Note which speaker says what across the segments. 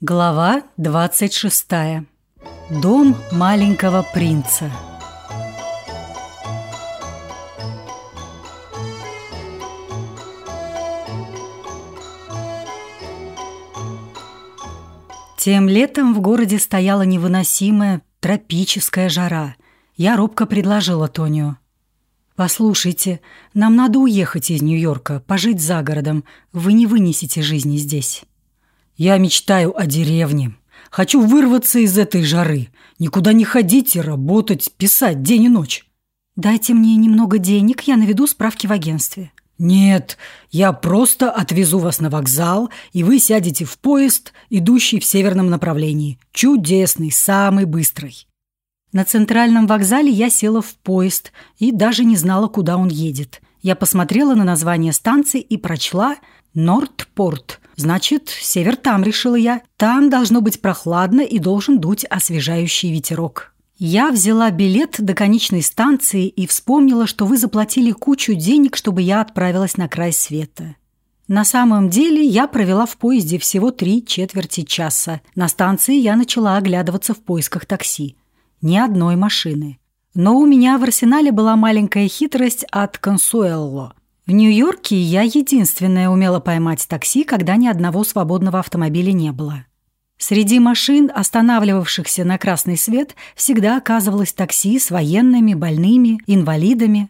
Speaker 1: Глава 26. Дом маленького принца. Тем летом в городе стояла невыносимая тропическая жара. Я робко предложила Тонио. «Послушайте, нам надо уехать из Нью-Йорка, пожить за городом. Вы не вынесете жизни здесь». Я мечтаю о деревне. Хочу вырваться из этой жары. Никуда не ходить и работать, писать день и ночь.
Speaker 2: Дайте мне немного денег, я наведу справки в агентстве.
Speaker 1: Нет, я просто отвезу вас на вокзал, и вы сядете в поезд, идущий в северном направлении. Чудесный, самый быстрый.
Speaker 2: На центральном вокзале я села в поезд и даже не знала, куда он едет. Я посмотрела на название станции и прочла «Нортпорт», Значит, север там, решила я. Там должно быть прохладно и должен дуть освежающий ветерок. Я взяла билет до конечной станции и вспомнила, что вы заплатили кучу денег, чтобы я отправилась на край света. На самом деле я провела в поезде всего три четверти часа. На станции я начала оглядываться в поисках такси. Ни одной машины. Но у меня в арсенале была маленькая хитрость от Консуэлло. В Нью-Йорке я единственная умела поймать такси, когда ни одного свободного автомобиля не было. Среди машин, останавливавшихся на красный свет, всегда оказывалось такси с военными, больными, инвалидами.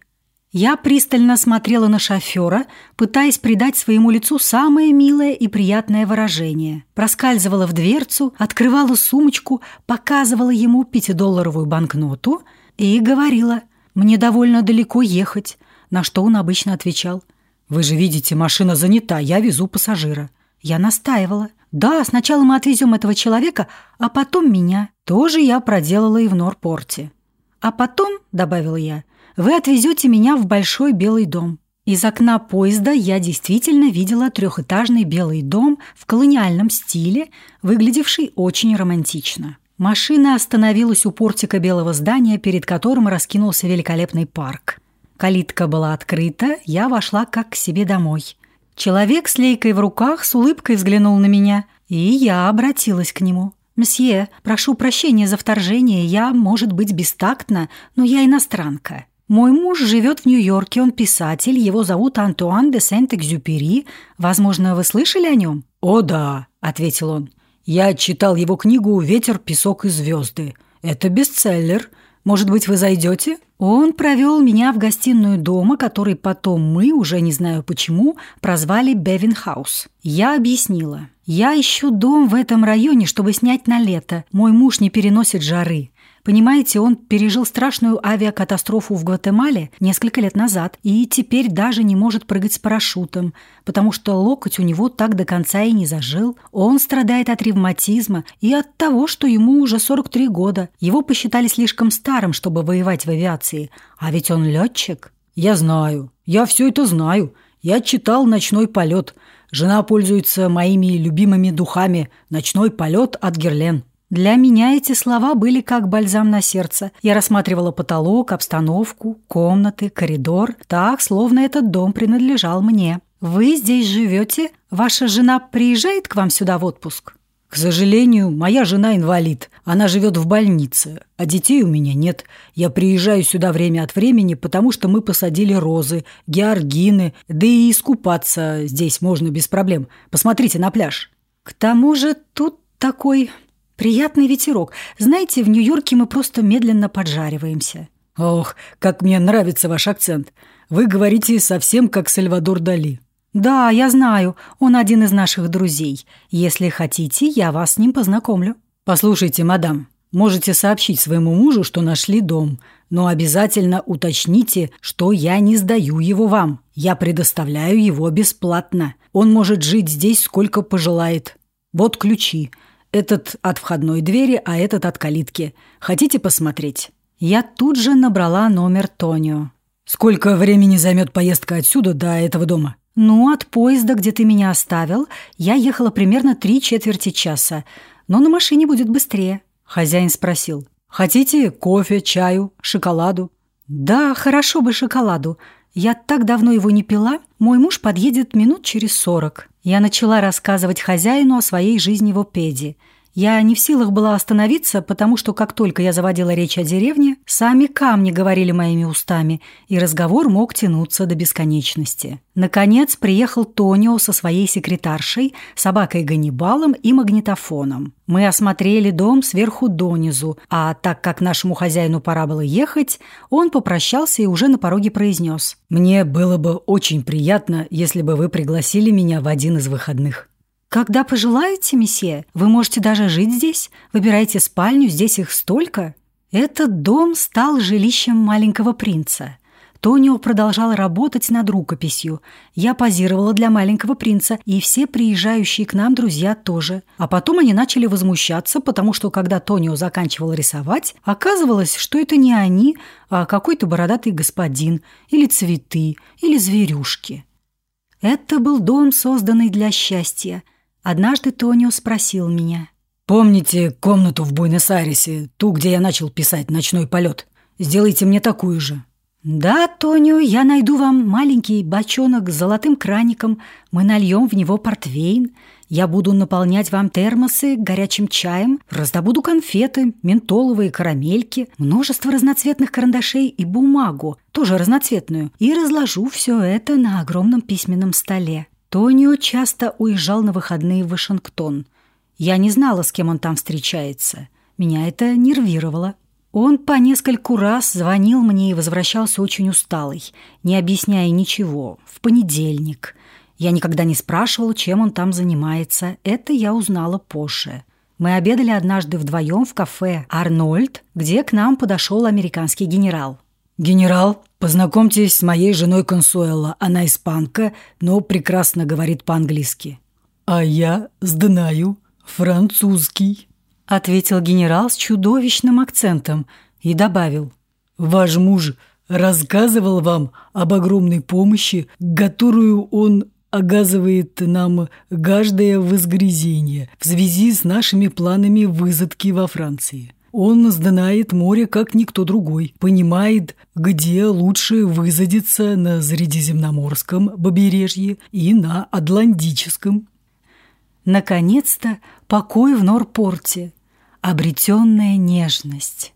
Speaker 2: Я пристально смотрела на шофера, пытаясь придать своему лицу самое милое и приятное выражение. Проскальзывала в дверцу, открывала сумочку, показывала ему пятидолларовую банкноту и говорила «Мне довольно далеко ехать на что он обычно отвечал. «Вы же видите, машина занята, я везу пассажира». Я настаивала. «Да, сначала мы отвезем этого человека, а потом меня». Тоже я проделала и в Норпорте. «А потом», — добавила я, — «вы отвезете меня в большой белый дом». Из окна поезда я действительно видела трехэтажный белый дом в колониальном стиле, выглядевший очень романтично. Машина остановилась у портика белого здания, перед которым раскинулся великолепный парк. Калитка была открыта, я вошла как к себе домой. Человек с лейкой в руках с улыбкой взглянул на меня, и я обратилась к нему. «Мсье, прошу прощения за вторжение, я, может быть, бестактна, но я иностранка. Мой муж живет в Нью-Йорке, он писатель, его зовут Антуан де Сент-Экзюпери. Возможно, вы слышали о нем?»
Speaker 1: «О да», — ответил он. «Я читал его книгу «Ветер, песок и звезды». Это бестселлер. Может быть, вы зайдете?»
Speaker 2: Он провел меня в гостиную дома, который потом мы, уже не знаю почему, прозвали Бевинхаус. Я объяснила. «Я ищу дом в этом районе, чтобы снять на лето. Мой муж не переносит жары. Понимаете, он пережил страшную авиакатастрофу в Гватемале несколько лет назад и теперь даже не может прыгать с парашютом, потому что локоть у него так до конца и не зажил. Он страдает от ревматизма и от того, что ему уже 43 года. Его посчитали слишком старым, чтобы воевать в авиации. А ведь он летчик.
Speaker 1: Я знаю. Я все это знаю. Я читал «Ночной полет». Жена пользуется моими любимыми духами «Ночной полет» от Герлен.
Speaker 2: Для меня эти слова были как бальзам на сердце. Я рассматривала потолок, обстановку, комнаты, коридор, так, словно этот дом принадлежал мне. «Вы здесь живете? Ваша жена приезжает к вам сюда в отпуск?»
Speaker 1: «К сожалению, моя жена инвалид. Она живет в больнице, а детей у меня нет. Я приезжаю сюда время от времени, потому что мы посадили розы, георгины, да и искупаться здесь можно без проблем. Посмотрите на пляж».
Speaker 2: «К тому же тут такой Приятный ветерок. Знаете, в Нью-Йорке мы просто медленно поджариваемся.
Speaker 1: Ох, как мне нравится ваш акцент. Вы говорите совсем как Сальвадор Дали.
Speaker 2: Да, я знаю. Он один из наших друзей. Если хотите, я вас с ним познакомлю.
Speaker 1: Послушайте, мадам, можете сообщить своему мужу, что нашли дом, но обязательно уточните, что я не сдаю его вам. Я предоставляю его бесплатно. Он может жить здесь сколько пожелает. Вот ключи. Этот от входной двери, а этот от калитки. Хотите посмотреть?»
Speaker 2: Я тут же набрала номер Тонио.
Speaker 1: «Сколько времени займет поездка отсюда до этого дома?»
Speaker 2: «Ну, от поезда, где ты меня оставил, я ехала примерно три четверти часа. Но на машине будет быстрее».
Speaker 1: Хозяин спросил. «Хотите кофе, чаю, шоколаду?»
Speaker 2: «Да, хорошо бы шоколаду. Я так давно его не пила. Мой муж подъедет минут через сорок».
Speaker 1: Я начала рассказывать хозяину о своей жизни в Опеде – я не в силах была остановиться, потому что как только я заводила речь о деревне, сами камни говорили моими устами, и разговор мог тянуться до бесконечности. Наконец приехал Тонио со своей секретаршей, собакой Ганнибалом и магнитофоном. Мы осмотрели дом сверху донизу, а так как нашему хозяину пора было ехать, он попрощался и уже на пороге произнес.
Speaker 2: «Мне было бы очень приятно, если бы вы пригласили меня в один из выходных».
Speaker 1: «Когда пожелаете, месье, вы можете даже жить здесь. Выбирайте спальню, здесь их столько». Этот дом стал жилищем маленького принца. Тонио продолжал работать над рукописью. Я позировала для маленького принца, и все приезжающие к нам друзья тоже. А потом они начали возмущаться, потому что, когда Тонио заканчивал рисовать, оказывалось, что это не они, а какой-то бородатый господин, или цветы, или зверюшки. Это был дом, созданный для счастья – Однажды Тонио спросил меня.
Speaker 2: «Помните комнату в Буэнос-Айресе, ту, где я начал писать «Ночной полет»? Сделайте мне такую же».
Speaker 1: «Да, Тонио, я найду вам маленький бочонок с золотым краником. Мы нальем в него портвейн. Я буду наполнять вам термосы горячим чаем, раздобуду конфеты, ментоловые карамельки, множество разноцветных карандашей и бумагу, тоже разноцветную, и разложу все это на огромном письменном столе. Тонио часто уезжал на выходные в Вашингтон. Я не знала, с кем он там встречается. Меня это нервировало. Он по нескольку раз звонил мне и возвращался очень усталый, не объясняя ничего. В понедельник. Я никогда не спрашивала, чем он там занимается. Это я узнала позже. Мы обедали однажды вдвоем в кафе «Арнольд», где к нам подошел американский генерал.
Speaker 2: «Генерал, познакомьтесь с моей женой Консуэла. Она испанка, но прекрасно говорит по-английски». «А я знаю французский», —
Speaker 1: ответил генерал с чудовищным акцентом и добавил.
Speaker 2: «Ваш муж рассказывал вам об огромной помощи, которую он оказывает нам каждое воскресенье в связи с нашими планами высадки во Франции». Он знает море как никто другой, понимает, где лучше высадиться на Средиземноморском побережье и на Атлантическом.
Speaker 1: Наконец-то покой в Норпорте, обретенная нежность.